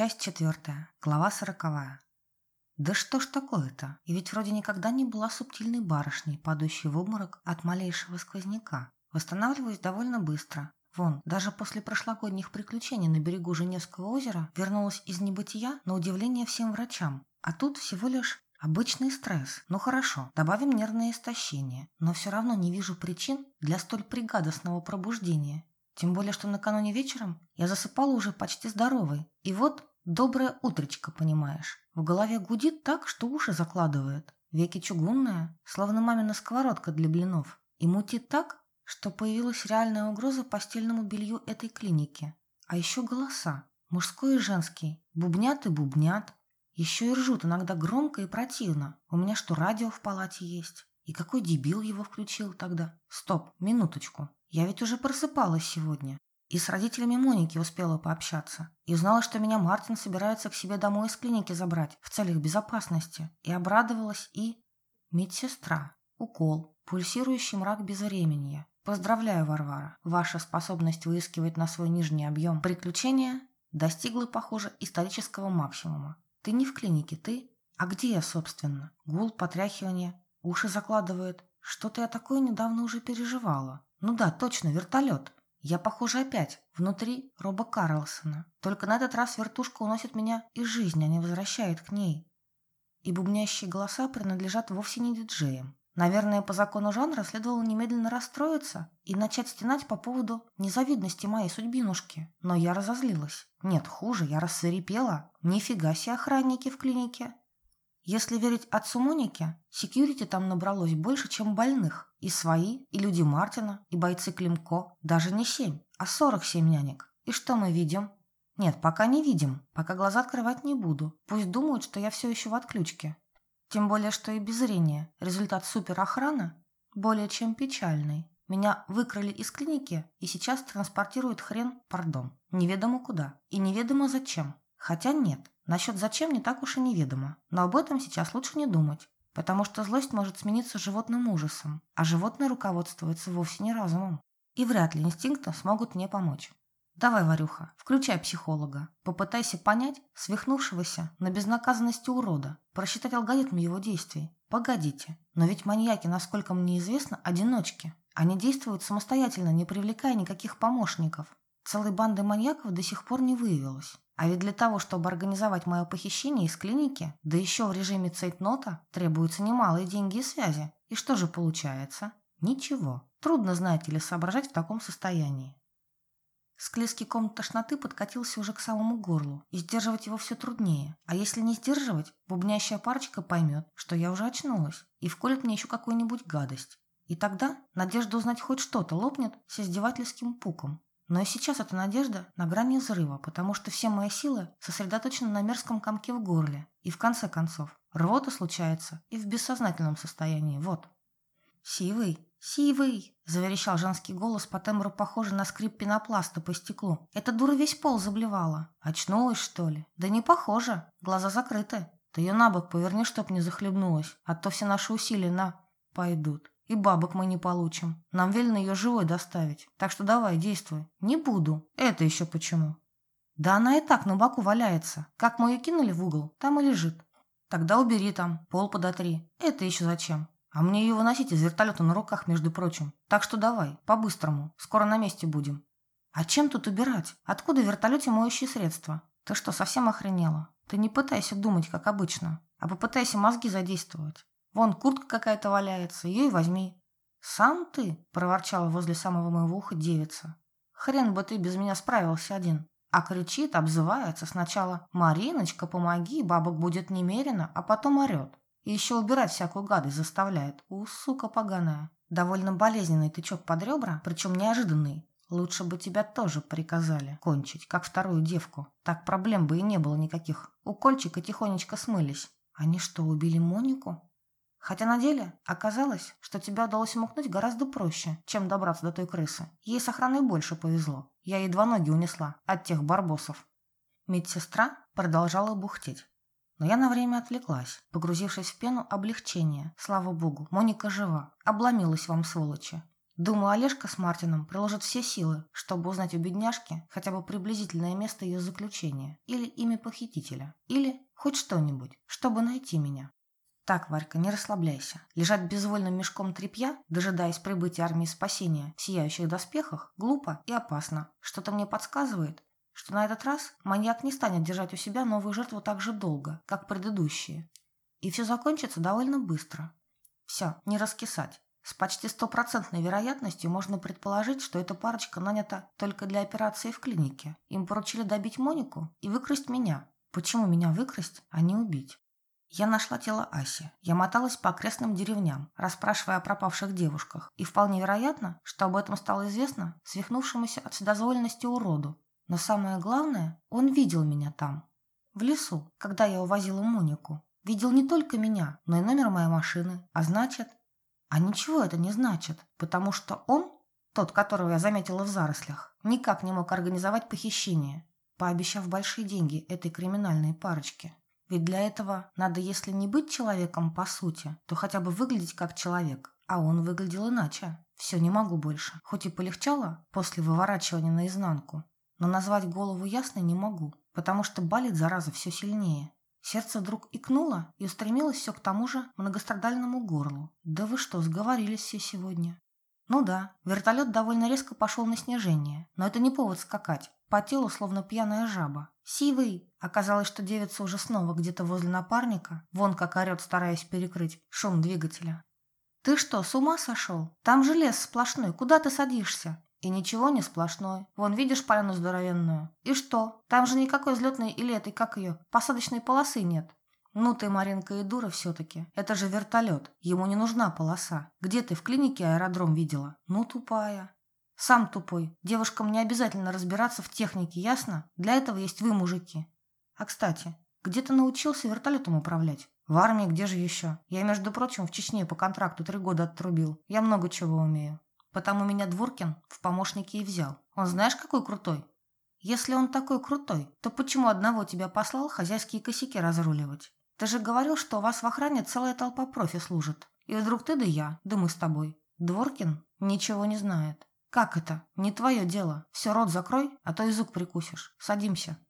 Часть четвертая. Глава сороковая. Да что ж такое-то? И ведь вроде никогда не была субтильной барышней, падающей в обморок от малейшего сквозняка. Восстанавливаюсь довольно быстро. Вон, даже после прошлогодних приключений на берегу Женевского озера вернулась из небытия на удивление всем врачам. А тут всего лишь обычный стресс. Ну хорошо, добавим нервное истощение. Но все равно не вижу причин для столь пригадостного пробуждения. Тем более, что накануне вечером я засыпала уже почти здоровой. И вот доброе утречко, понимаешь. В голове гудит так, что уши закладывает. Веки чугунные, словно мамина сковородка для блинов. И мутит так, что появилась реальная угроза постельному белью этой клиники. А еще голоса. Мужской и женский. Бубнят и бубнят. Еще и ржут иногда громко и противно. У меня что, радио в палате есть? И какой дебил его включил тогда? Стоп, минуточку. Я ведь уже просыпалась сегодня. И с родителями Моники успела пообщаться. И узнала, что меня Мартин собирается к себе домой из клиники забрать в целях безопасности. И обрадовалась, и... Медсестра. Укол. Пульсирующий мрак безвременья. Поздравляю, Варвара. Ваша способность выискивать на свой нижний объем приключения достигла, похоже, исторического максимума. Ты не в клинике, ты... А где я, собственно? Гул, потряхивание, уши закладывает. Что-то я такое недавно уже переживала. Ну да, точно, вертолет. Я, похоже, опять внутри Роба Карлсона. Только на этот раз вертушка уносит меня из жизни, а не возвращает к ней. И бубнящие голоса принадлежат вовсе не диджеям. Наверное, по закону жанра следовало немедленно расстроиться и начать стенать по поводу незавидности моей судьбинушки. Но я разозлилась. Нет, хуже, я рассверепела. Нифига себе охранники в клинике. Если верить отцу Моники, секьюрити там набралось больше, чем больных. И свои, и люди Мартина, и бойцы Климко. Даже не семь, а сорок семь нянек. И что мы видим? Нет, пока не видим. Пока глаза открывать не буду. Пусть думают, что я все еще в отключке. Тем более, что и без зрения результат суперохраны более чем печальный. Меня выкрали из клиники и сейчас транспортируют хрен, пардон, неведомо куда и неведомо зачем. Хотя нет, Насчет зачем не так уж и неведомо, но об этом сейчас лучше не думать, потому что злость может смениться животным ужасом, а животное руководствуется вовсе не разумом. И вряд ли инстинкты смогут мне помочь. Давай, Варюха, включай психолога. Попытайся понять свихнувшегося на безнаказанности урода, просчитать алгоритм его действий. Погодите, но ведь маньяки, насколько мне известно, одиночки. Они действуют самостоятельно, не привлекая никаких помощников. Целой банды маньяков до сих пор не выявилось. А ведь для того, чтобы организовать мое похищение из клиники, да еще в режиме цейтнота, требуются немалые деньги и связи. И что же получается? Ничего. Трудно, знаете ли, соображать в таком состоянии. Склизкий ком тошноты подкатился уже к самому горлу, и сдерживать его все труднее. А если не сдерживать, бубнящая парочка поймет, что я уже очнулась, и вколет мне еще какую-нибудь гадость. И тогда надежда узнать хоть что-то лопнет с издевательским пуком. Но и сейчас эта надежда на грани взрыва, потому что все мои силы сосредоточены на мерзком комке в горле. И в конце концов, рвота случается и в бессознательном состоянии. Вот. «Сивый, сивый!» – заверещал женский голос по тембру, похожий на скрип пенопласта по стеклу. «Эта дура весь пол заблевала. Очнулась, что ли? Да не похоже. Глаза закрыты. Ты ее на бок поверни, чтоб не захлебнулась, а то все наши усилия на... пойдут». И бабок мы не получим. Нам велено ее живой доставить. Так что давай, действуй. Не буду. Это еще почему? Да она и так на боку валяется. Как мы ее кинули в угол, там и лежит. Тогда убери там, пол подотри. Это еще зачем? А мне ее выносить из вертолета на руках, между прочим. Так что давай, по-быстрому. Скоро на месте будем. А чем тут убирать? Откуда в вертолете моющие средства? Ты что, совсем охренела? Ты не пытайся думать, как обычно, а попытайся мозги задействовать. Вон куртка какая-то валяется, ее и возьми. Сам ты, проворчала возле самого моего уха девица. Хрен бы ты без меня справился один. А кричит, обзывается сначала «Мариночка, помоги, бабок будет немерено», а потом орет. И еще убирать всякую гадость заставляет. У, сука поганая. Довольно болезненный тычок под ребра, причем неожиданный. Лучше бы тебя тоже приказали кончить, как вторую девку. Так проблем бы и не было никаких. Укольчика тихонечко смылись. Они что, убили Монику? Хотя на деле оказалось, что тебя удалось умыкнуть гораздо проще, чем добраться до той крысы. Ей с охраной больше повезло. Я ей два ноги унесла от тех барбосов. Медсестра продолжала бухтеть. Но я на время отвлеклась, погрузившись в пену облегчения. Слава богу, Моника жива. Обломилась вам, сволочи. Думаю, Олежка с Мартином приложат все силы, чтобы узнать у бедняжки хотя бы приблизительное место ее заключения, или имя похитителя, или хоть что-нибудь, чтобы найти меня. Так, Варька, не расслабляйся. Лежать безвольным мешком тряпья, дожидаясь прибытия армии спасения в сияющих доспехах, глупо и опасно. Что-то мне подсказывает, что на этот раз маньяк не станет держать у себя новую жертву так же долго, как предыдущие. И все закончится довольно быстро. Все, не раскисать. С почти стопроцентной вероятностью можно предположить, что эта парочка нанята только для операции в клинике. Им поручили добить Монику и выкрасть меня. Почему меня выкрасть, а не убить? Я нашла тело Аси. Я моталась по окрестным деревням, расспрашивая о пропавших девушках. И вполне вероятно, что об этом стало известно свихнувшемуся от вседозволенности уроду. Но самое главное, он видел меня там. В лесу, когда я увозила Монику. Видел не только меня, но и номер моей машины. А значит... А ничего это не значит, потому что он, тот, которого я заметила в зарослях, никак не мог организовать похищение, пообещав большие деньги этой криминальной парочке. Ведь для этого надо, если не быть человеком по сути, то хотя бы выглядеть как человек. А он выглядел иначе. Все, не могу больше. Хоть и полегчало после выворачивания наизнанку, но назвать голову ясной не могу, потому что болит зараза все сильнее. Сердце вдруг икнуло и устремилось все к тому же многострадальному горлу. Да вы что, сговорились все сегодня? Ну да, вертолет довольно резко пошел на снижение, но это не повод скакать. По телу словно пьяная жаба. «Сивый!» Оказалось, что девица уже снова где-то возле напарника, вон как орет, стараясь перекрыть шум двигателя. «Ты что, с ума сошел? Там же лес сплошной, куда ты садишься?» «И ничего не сплошной. Вон, видишь поляну здоровенную? И что? Там же никакой взлетной или этой, как ее, посадочной полосы нет. «Ну ты, Маринка, и дура все-таки. Это же вертолет. Ему не нужна полоса. Где ты в клинике аэродром видела? Ну, тупая». «Сам тупой. Девушкам не обязательно разбираться в технике, ясно? Для этого есть вы, мужики. А, кстати, где ты научился вертолетом управлять? В армии где же еще? Я, между прочим, в Чечне по контракту три года отрубил. Я много чего умею. Потому меня Дворкин в помощники и взял. Он знаешь, какой крутой? Если он такой крутой, то почему одного тебя послал хозяйские косяки разруливать? Ты же говорил, что у вас в охране целая толпа профи служит. И вдруг ты да я, да мы с тобой. Дворкин ничего не знает. «Как это? Не твое дело. Все, рот закрой, а то язык прикусишь. Садимся».